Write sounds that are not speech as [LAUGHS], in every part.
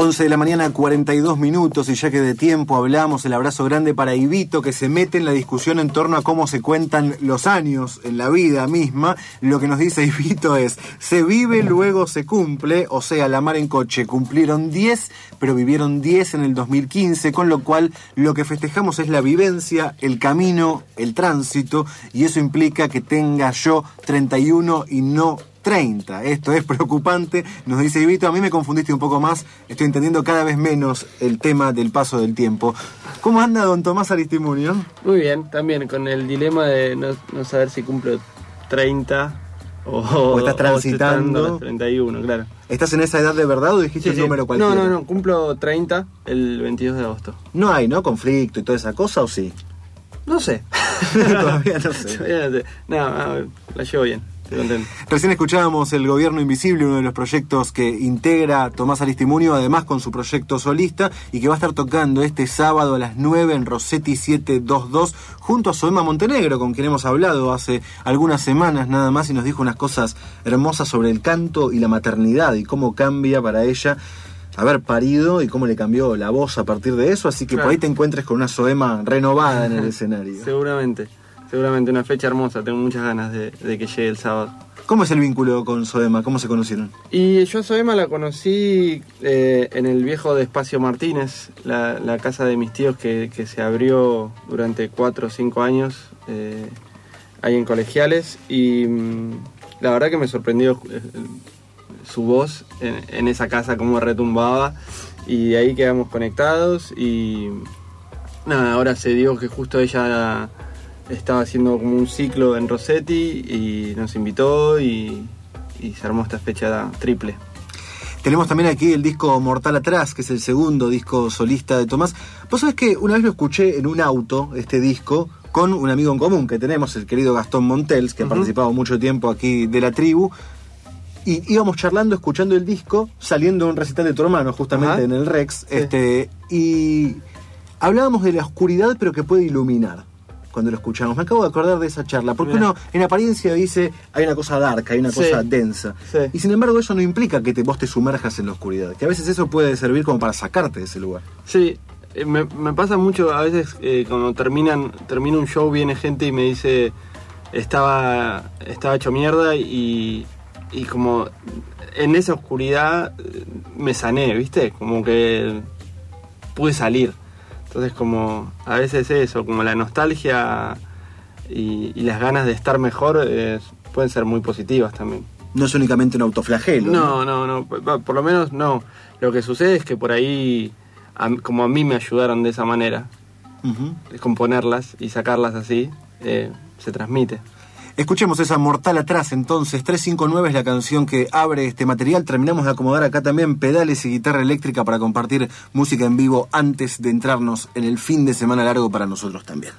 11 de la mañana, 42 minutos, y ya que de tiempo hablamos, el abrazo grande para Ibito, que se mete en la discusión en torno a cómo se cuentan los años en la vida misma. Lo que nos dice Ibito es, se vive, luego se cumple, o sea, la mar en coche cumplieron 10, pero vivieron 10 en el 2015, con lo cual lo que festejamos es la vivencia, el camino, el tránsito, y eso implica que tenga yo 31 y no 30. Esto es preocupante, nos dice Ibito. A mí me confundiste un poco más, estoy entendiendo cada vez menos el tema del paso del tiempo. ¿Cómo anda don Tomás Aristimunio? Muy bien, también con el dilema de no, saber si cumplo 30 o, estás transitando. 31, claro. ¿Estás en esa edad de verdad o dijiste el número cualquiera? No, no, no, cumplo 30 el 22 de agosto. No hay, ¿no? Conflicto y toda esa cosa, ¿o sí? No sé. [LAUGHS] Todavía no sé. [LAUGHS] Todavía no sé. No, la llevo bien. Recién escuchábamos El Gobierno Invisible, uno de los proyectos que integra Tomás Aristimunio, además con su proyecto solista, y que va a estar tocando este sábado a las 9 en Rossetti 722, junto a Soema Montenegro, con quien hemos hablado hace algunas semanas nada más, y nos dijo unas cosas hermosas sobre el canto y la maternidad, y cómo cambia para ella haber parido y cómo le cambió la voz a partir de eso, así que por ahí te encuentres con una Soema renovada en el [LAUGHS] escenario. Seguramente. Seguramente una fecha hermosa, tengo muchas ganas de, que llegue el sábado. ¿Cómo es el vínculo con Soema? ¿Cómo se conocieron? Y yo a Soema la conocí eh, en el viejo de Espacio Martínez, la, casa de mis tíos que, se abrió durante cuatro o cinco años eh, ahí en colegiales y mm, la verdad que me sorprendió eh, su voz en, en, esa casa, cómo retumbaba y de ahí quedamos conectados y nada, ahora se dio que justo ella estaba haciendo como un ciclo en Rossetti y nos invitó y, se armó esta fecha triple. Tenemos también aquí el disco Mortal Atrás, que es el segundo disco solista de Tomás. Vos sabés que una vez lo escuché en un auto, este disco, con un amigo en común que tenemos, el querido Gastón Montels, que ha participado mucho tiempo aquí de la tribu. Y íbamos charlando, escuchando el disco, saliendo de un recital de tu hermano, justamente en el Rex. Este, y hablábamos de la oscuridad, pero que puede iluminar cuando lo escuchamos. Me acabo de acordar de esa charla, porque uno en apariencia dice hay una cosa dark, hay una cosa densa. Y sin embargo eso no implica que te, vos te sumerjas en la oscuridad, que a veces eso puede servir como para sacarte de ese lugar. Sí, eh, me, pasa mucho a veces eh, cuando terminan, termina un show viene gente y me dice estaba, estaba hecho mierda y, y como en esa oscuridad eh, me sané, ¿viste? Como que pude salir. Entonces como a veces eso, como la nostalgia y, las ganas de estar mejor eh, pueden ser muy positivas también. No es únicamente un autoflagelo. No, no, no, por, lo menos no. Lo que sucede es que por ahí, como a mí me ayudaron de esa manera, componerlas y sacarlas así, eh, se transmite. Escuchemos esa Mortal Atrás entonces, 359 es la canción que abre este material. Terminamos de acomodar acá también pedales y guitarra eléctrica para compartir música en vivo antes de entrarnos en el fin de semana largo para nosotros también.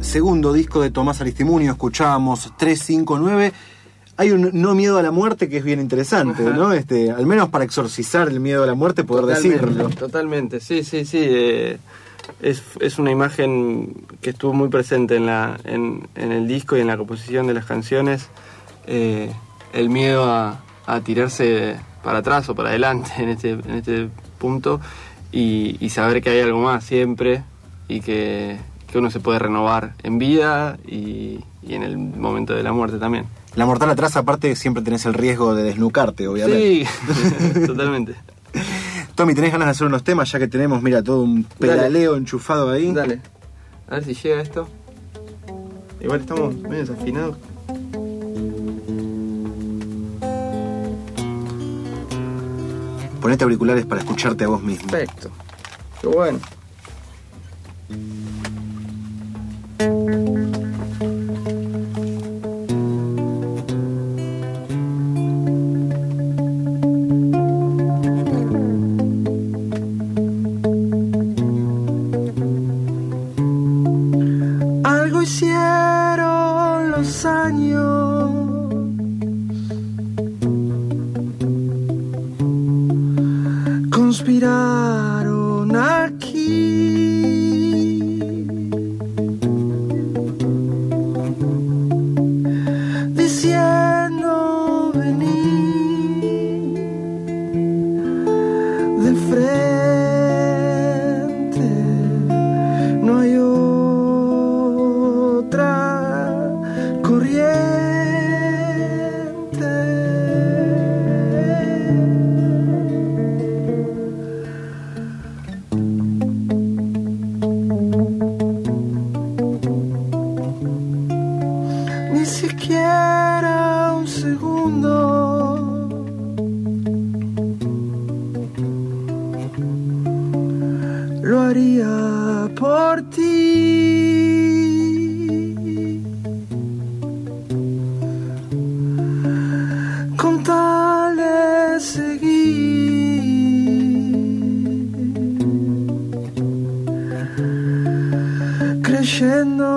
Segundo disco de Tomás Aristimunio, escuchábamos 359. Hay un no miedo a la muerte que es bien interesante, ¿no? Este, al menos para exorcizar el miedo a la muerte, poder Totalmente, decirlo. Totalmente, sí, sí, sí. eh, es, es una imagen que estuvo muy presente en, la, en, en el disco y en la composición de las canciones. eh, el miedo a, a tirarse para atrás o para adelante en este, en este punto y, y saber que hay algo más siempre y que, que uno se puede renovar en vida y, y en el momento de la muerte también. La mortal atrás, aparte, siempre tenés el riesgo de desnucarte, obviamente. Sí, [LAUGHS] totalmente. Tommy, ¿tenés ganas de hacer unos temas ya que tenemos, mira, todo un pedaleo enchufado ahí? Dale, a ver si llega esto. Igual estamos medio desafinados. Ponete auriculares para escucharte a vos mismo. Perfecto. Qué bueno. Años 喧闹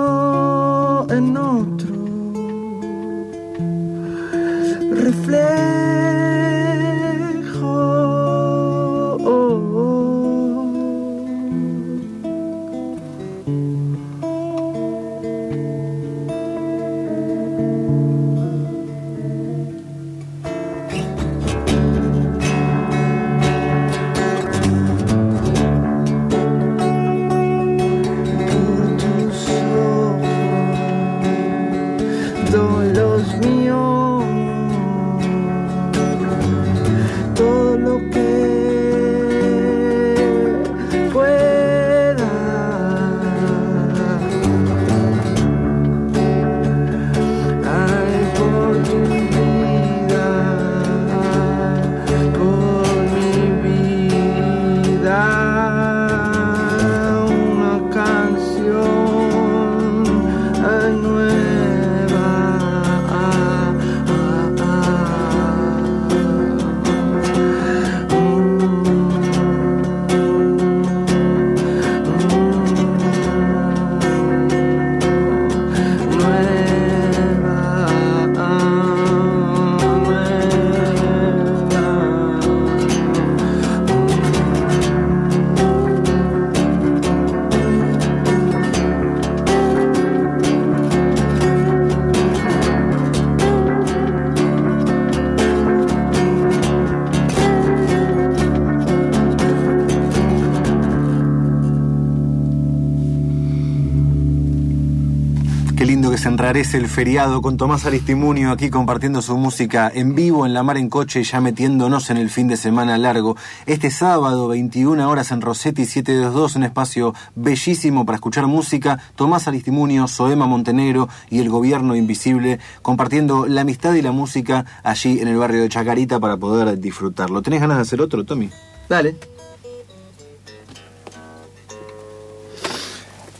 se enrarece el feriado con Tomás Aristimunio aquí compartiendo su música en vivo en la mar en coche y ya metiéndonos en el fin de semana largo. Este sábado, 21 horas en Rossetti 722, un espacio bellísimo para escuchar música. Tomás Aristimunio, Soema Montenegro y el Gobierno Invisible compartiendo la amistad y la música allí en el barrio de Chacarita para poder disfrutarlo. ¿Tenés ganas de hacer otro, Tommy? Dale.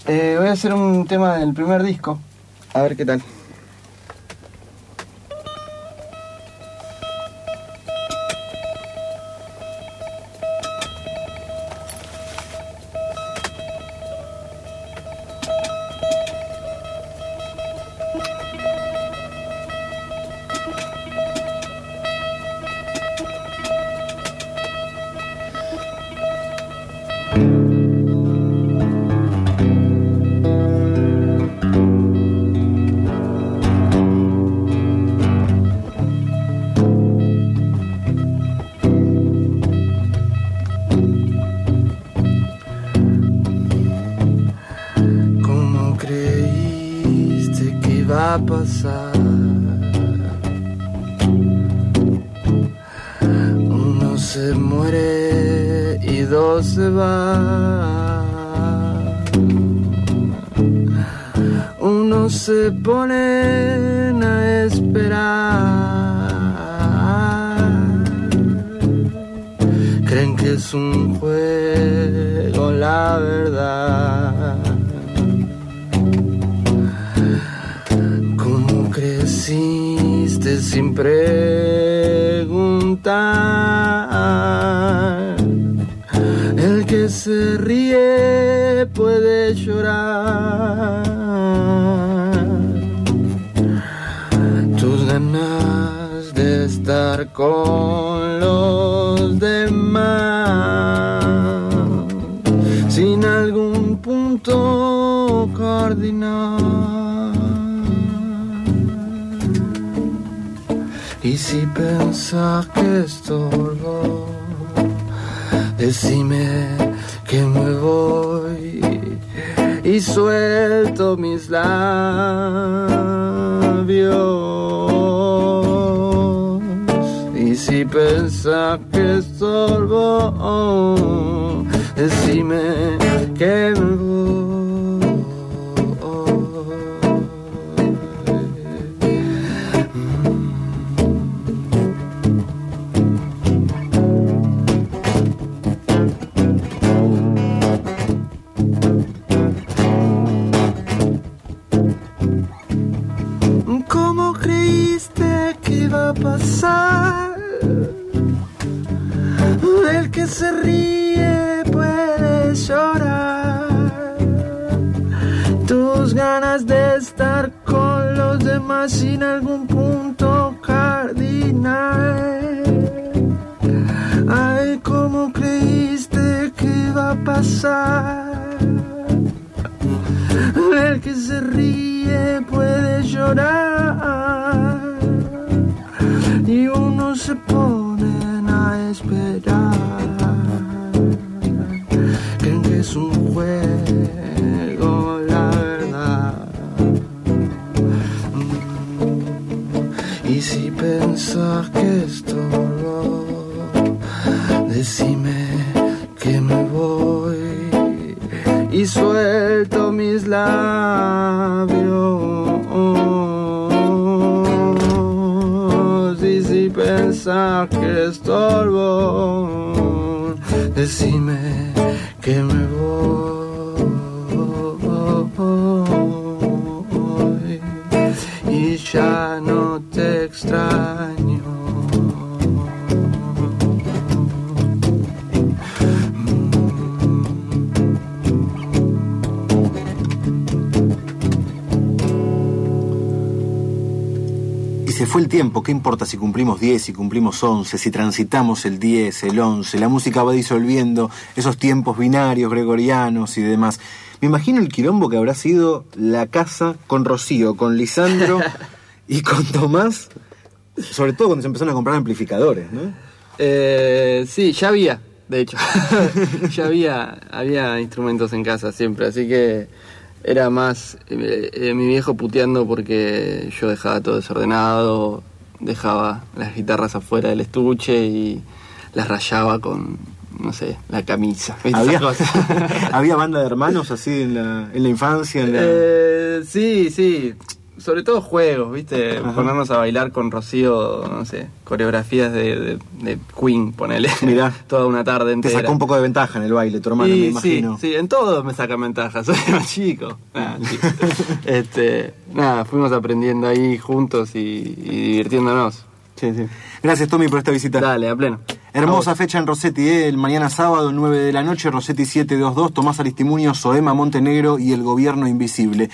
Eh, voy a hacer un tema del primer disco. A ver qué tal. Se van. Uno se ponen a esperar. Creen que es un juego, la verdad. ¿Cómo creciste sin preguntar? Se ríe puede llorar. Tus ganas de estar con los demás sin algún punto cardinal. Y si pensás que estorbo, decime que me voy y suelto mis labios. Y si pensás que estorbo, decime que me creíste que iba a pasar? El que se ríe puede llorar. Tus ganas de estar con los demás sin algún punto cardinal. Ay, ¿cómo creíste que iba a pasar? El que se ríe puede llorar. Y uno se pone a pensás que estorbo, decime que me voy y ya no te extraño. Se fue el tiempo, ¿qué importa si cumplimos 10, si cumplimos 11, si transitamos el 10, el 11? La música va disolviendo esos tiempos binarios, gregorianos y demás. Me imagino el quilombo que habrá sido la casa con Rocío, con Lisandro [LAUGHS] y con Tomás, sobre todo cuando se empezaron a comprar amplificadores, ¿no? Eh, sí, ya había, de hecho. [LAUGHS] [LAUGHS] ya había, había instrumentos en casa siempre, así que era más eh, eh, mi viejo puteando porque yo dejaba todo desordenado, dejaba las guitarras afuera del estuche y las rayaba con, no sé, la camisa. ¿Había. [LAUGHS] ¿Había banda de hermanos así en la, en la infancia? en la- Eh, sí, sí. Sobre todo juegos, ¿viste? Ajá. Ponernos a bailar con Rocío, no sé, coreografías de, de- de Queen, ponele. Mirá. [LAUGHS] Toda una tarde Te entera. sacó un poco de ventaja en el baile, tu hermano, me Y imagino. Sí, sí, en todo me saca ventaja, [LAUGHS] soy más chico. Nada, este, nada, fuimos aprendiendo ahí juntos y, y divirtiéndonos. Sí, sí. Gracias, Tommy, por esta visita. Dale, a pleno. Hermosa fecha en Rossetti, ¿eh? el mañana sábado, 9 de la noche, Rossetti 722, Tomás Aristimuño, Soema Montenegro y el Gobierno Invisible.